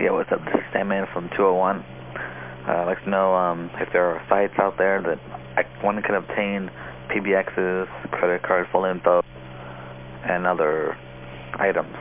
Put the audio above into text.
Yeah, what's up? This is Sandman from 201. Uh, I'd like to know、um, if there are sites out there that one can obtain PBXs, credit card full info, and other items.